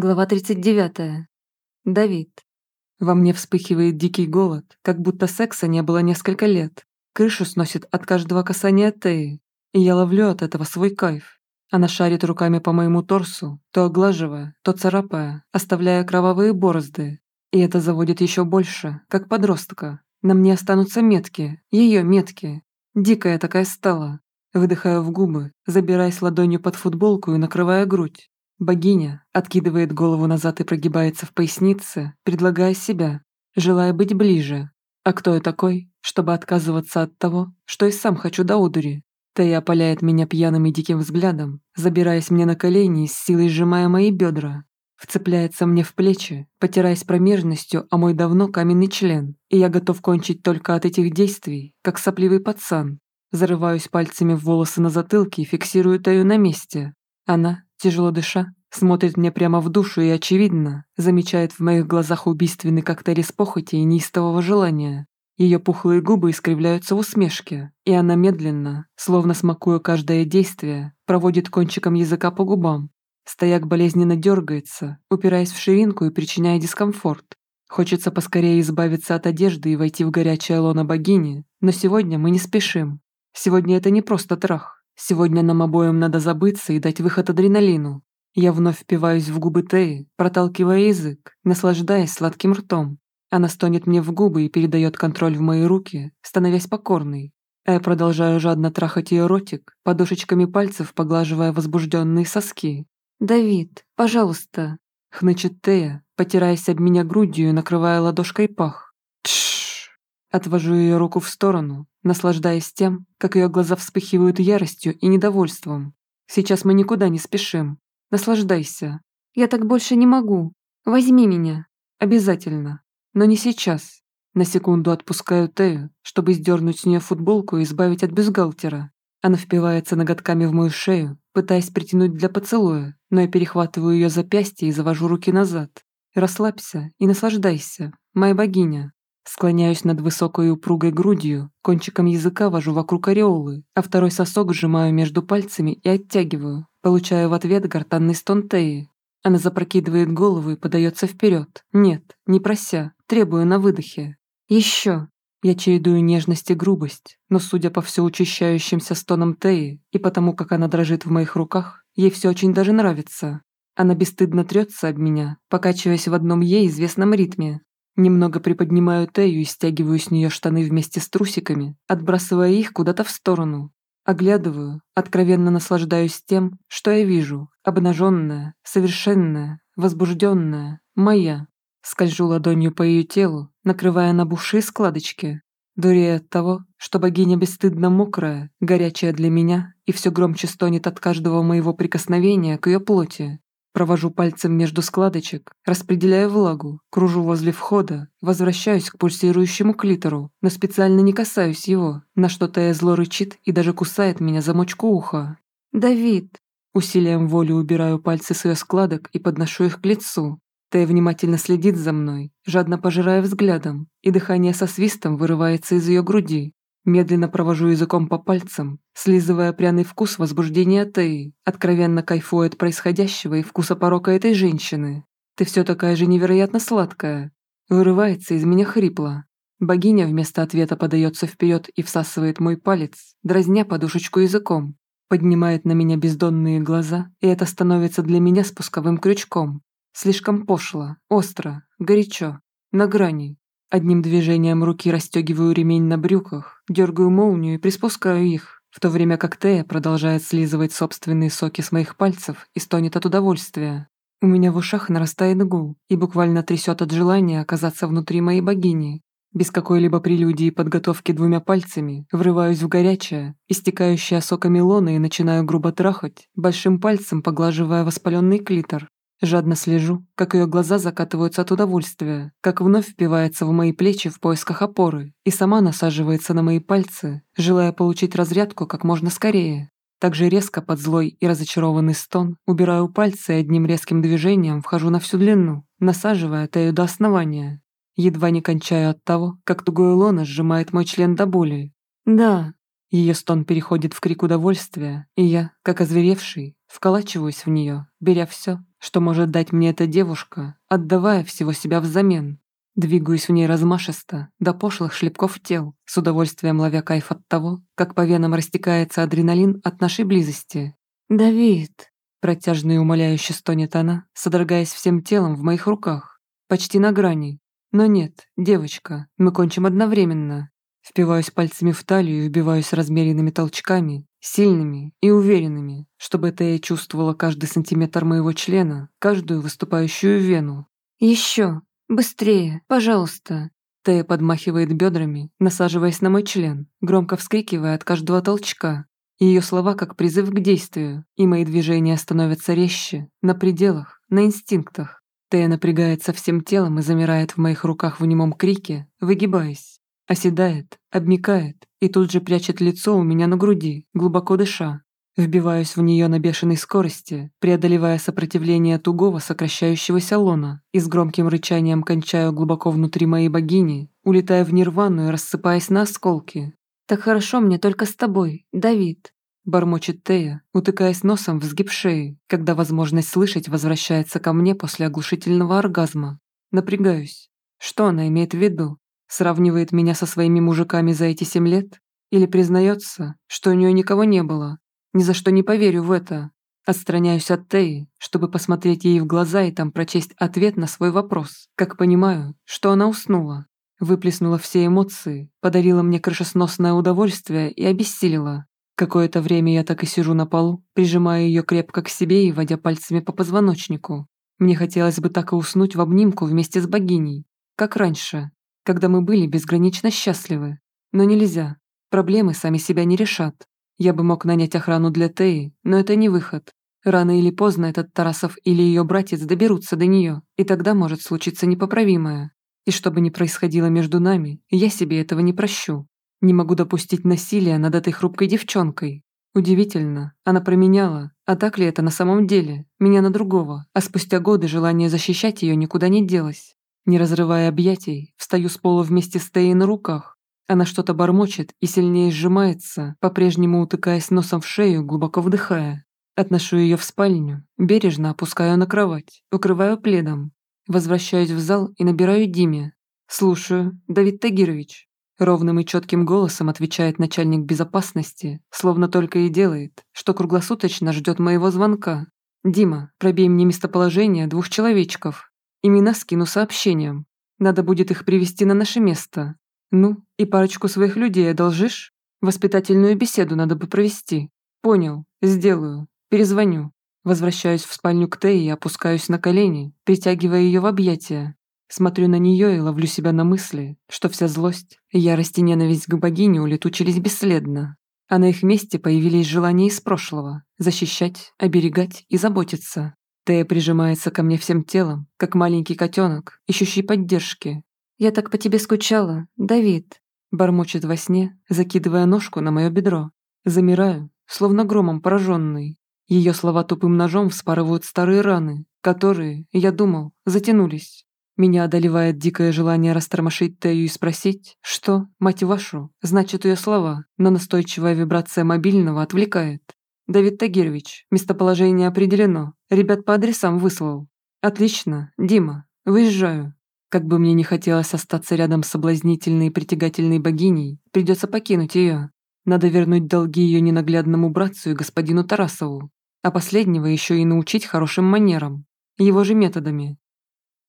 Глава 39. Давид. Во мне вспыхивает дикий голод, как будто секса не было несколько лет. Крышу сносит от каждого касания Теи, и я ловлю от этого свой кайф. Она шарит руками по моему торсу, то оглаживая, то царапая, оставляя кровавые борозды. И это заводит еще больше, как подростка. На мне останутся метки, ее метки. Дикая такая стала. Выдыхаю в губы, забираясь ладонью под футболку и накрывая грудь. Богиня откидывает голову назад и прогибается в пояснице, предлагая себя, желая быть ближе. А кто я такой, чтобы отказываться от того, что и сам хочу до удури? Тая опаляет меня пьяным и диким взглядом, забираясь мне на колени и с силой сжимая мои бедра. Вцепляется мне в плечи, потираясь промежностью о мой давно каменный член, и я готов кончить только от этих действий, как сопливый пацан. Зарываюсь пальцами в волосы на затылке и фиксирую Таю на месте. Она, тяжело дыша, смотрит мне прямо в душу и, очевидно, замечает в моих глазах убийственный коктейль из похоти и неистового желания. Ее пухлые губы искривляются в усмешке, и она медленно, словно смакуя каждое действие, проводит кончиком языка по губам. Стояк болезненно дергается, упираясь в ширинку и причиняя дискомфорт. Хочется поскорее избавиться от одежды и войти в горячее лоно богини, но сегодня мы не спешим. Сегодня это не просто трах. Сегодня нам обоим надо забыться и дать выход адреналину. Я вновь впиваюсь в губы Теи, проталкивая язык, наслаждаясь сладким ртом. Она стонет мне в губы и передает контроль в мои руки, становясь покорной. А я продолжаю жадно трахать ее ротик, подушечками пальцев поглаживая возбужденные соски. «Давид, пожалуйста!» — хнычет Тея, потираясь об меня грудью и накрывая ладошкой пах. Тш! Отвожу ее руку в сторону, наслаждаясь тем, как ее глаза вспыхивают яростью и недовольством. Сейчас мы никуда не спешим. Наслаждайся. Я так больше не могу. Возьми меня. Обязательно. Но не сейчас. На секунду отпускаю Тею, чтобы сдернуть с нее футболку и избавить от бюстгальтера. Она впивается ноготками в мою шею, пытаясь притянуть для поцелуя, но я перехватываю ее запястье и завожу руки назад. Расслабься и наслаждайся, моя богиня. Склоняюсь над высокой и упругой грудью, кончиком языка вожу вокруг ореолы, а второй сосок сжимаю между пальцами и оттягиваю, получая в ответ гортанный стон Теи. Она запрокидывает голову и подается вперед. Нет, не прося, требую на выдохе. Еще. Я чередую нежность и грубость, но судя по все учащающимся стонам Теи и потому, как она дрожит в моих руках, ей все очень даже нравится. Она бесстыдно трется об меня, покачиваясь в одном ей известном ритме, Немного приподнимаю Тею и стягиваю с нее штаны вместе с трусиками, отбрасывая их куда-то в сторону. Оглядываю, откровенно наслаждаюсь тем, что я вижу. Обнаженная, совершенная, возбужденная, моя. Скольжу ладонью по ее телу, накрывая набухшие складочки. Дурея от того, что богиня бесстыдно мокрая, горячая для меня и все громче стонет от каждого моего прикосновения к ее плоти. Провожу пальцем между складочек, распределяя влагу, кружу возле входа, возвращаюсь к пульсирующему клитору, но специально не касаюсь его, на что Тая зло рычит и даже кусает меня за мочку уха. «Давид!» Усилием воли убираю пальцы с ее складок и подношу их к лицу. Тая внимательно следит за мной, жадно пожирая взглядом, и дыхание со свистом вырывается из ее груди. Медленно провожу языком по пальцам, слизывая пряный вкус возбуждения Теи, откровенно кайфуя от происходящего и вкуса порока этой женщины. Ты все такая же невероятно сладкая. Вырывается из меня хрипло. Богиня вместо ответа подается вперед и всасывает мой палец, дразня подушечку языком. Поднимает на меня бездонные глаза, и это становится для меня спусковым крючком. Слишком пошло, остро, горячо, на грани, Одним движением руки расстегиваю ремень на брюках, дергаю молнию и приспускаю их, в то время как Тея продолжает слизывать собственные соки с моих пальцев и стонет от удовольствия. У меня в ушах нарастает гул и буквально трясет от желания оказаться внутри моей богини. Без какой-либо прелюдии и подготовки двумя пальцами врываюсь в горячее, истекающее соками лона и начинаю грубо трахать, большим пальцем поглаживая воспаленный клитор. Жадно слежу, как ее глаза закатываются от удовольствия, как вновь впивается в мои плечи в поисках опоры и сама насаживается на мои пальцы, желая получить разрядку как можно скорее. Также резко под злой и разочарованный стон убираю пальцы и одним резким движением вхожу на всю длину, насаживая Тею до основания. Едва не кончаю от того, как тугое лоно сжимает мой член до боли. «Да», Ее стон переходит в крик удовольствия, и я, как озверевший, вколачиваюсь в нее, беря все, что может дать мне эта девушка, отдавая всего себя взамен. Двигаюсь в ней размашисто, до пошлых шлепков тел, с удовольствием ловя кайф от того, как по венам растекается адреналин от нашей близости. «Давид!» – протяжно и умоляюще стонет она, содрогаясь всем телом в моих руках, почти на грани. Но нет, девочка, мы кончим одновременно. Впиваюсь пальцами в талию и вбиваюсь размеренными толчками, сильными и уверенными, чтобы Тея чувствовала каждый сантиметр моего члена, каждую выступающую вену. «Еще! Быстрее! Пожалуйста!» Тея подмахивает бедрами, насаживаясь на мой член, громко вскрикивая от каждого толчка. Ее слова как призыв к действию, и мои движения становятся резче, на пределах, на инстинктах. Тея напрягается всем телом и замирает в моих руках в немом крике, выгибаясь. Оседает, обмикает и тут же прячет лицо у меня на груди, глубоко дыша. Вбиваюсь в нее на бешеной скорости, преодолевая сопротивление тугого сокращающегося лона и с громким рычанием кончаю глубоко внутри моей богини, улетая в нирвану и рассыпаясь на осколки. «Так хорошо мне только с тобой, Давид», бормочет Тея, утыкаясь носом в сгиб шеи, когда возможность слышать возвращается ко мне после оглушительного оргазма. Напрягаюсь. Что она имеет в виду? Сравнивает меня со своими мужиками за эти семь лет? Или признается, что у нее никого не было? Ни за что не поверю в это. Отстраняюсь от Теи, чтобы посмотреть ей в глаза и там прочесть ответ на свой вопрос. Как понимаю, что она уснула. Выплеснула все эмоции, подарила мне крышесносное удовольствие и обессилила. Какое-то время я так и сижу на полу, прижимая ее крепко к себе и водя пальцами по позвоночнику. Мне хотелось бы так и уснуть в обнимку вместе с богиней, как раньше, когда мы были безгранично счастливы. Но нельзя. Проблемы сами себя не решат. Я бы мог нанять охрану для Теи, но это не выход. Рано или поздно этот Тарасов или ее братец доберутся до нее, и тогда может случиться непоправимое. И что бы ни происходило между нами, я себе этого не прощу. Не могу допустить насилия над этой хрупкой девчонкой. Удивительно, она променяла, а так ли это на самом деле, меня на другого, а спустя годы желание защищать ее никуда не делось. Не разрывая объятий, встаю с пола вместе с Теей на руках, она что-то бормочет и сильнее сжимается, по-прежнему утыкаясь носом в шею, глубоко вдыхая. Отношу ее в спальню, бережно опускаю на кровать, укрываю пледом. Возвращаюсь в зал и набираю Диме. «Слушаю, Давид Тагирович». Ровным и четким голосом отвечает начальник безопасности, словно только и делает, что круглосуточно ждет моего звонка. «Дима, пробей мне местоположение двух человечков. Имена скину сообщением. Надо будет их привести на наше место. «Ну, и парочку своих людей одолжишь? Воспитательную беседу надо бы провести. Понял, сделаю, перезвоню». Возвращаюсь в спальню к Тее и опускаюсь на колени, притягивая ее в объятия. Смотрю на нее и ловлю себя на мысли, что вся злость, ярость и ненависть к богине улетучились бесследно, а на их месте появились желания из прошлого – защищать, оберегать и заботиться. Тея прижимается ко мне всем телом, как маленький котенок, ищущий поддержки, «Я так по тебе скучала, Давид», бормочет во сне, закидывая ножку на мое бедро. Замираю, словно громом пораженный. Ее слова тупым ножом вспарывают старые раны, которые, я думал, затянулись. Меня одолевает дикое желание растормошить Тею и спросить, что, мать вашу, значит ее слова, но настойчивая вибрация мобильного отвлекает. «Давид Тагирович, местоположение определено, ребят по адресам выслал». «Отлично, Дима, выезжаю». Как бы мне не хотелось остаться рядом с соблазнительной и притягательной богиней, придется покинуть ее. Надо вернуть долги ее ненаглядному братцу и господину Тарасову, а последнего еще и научить хорошим манерам, его же методами.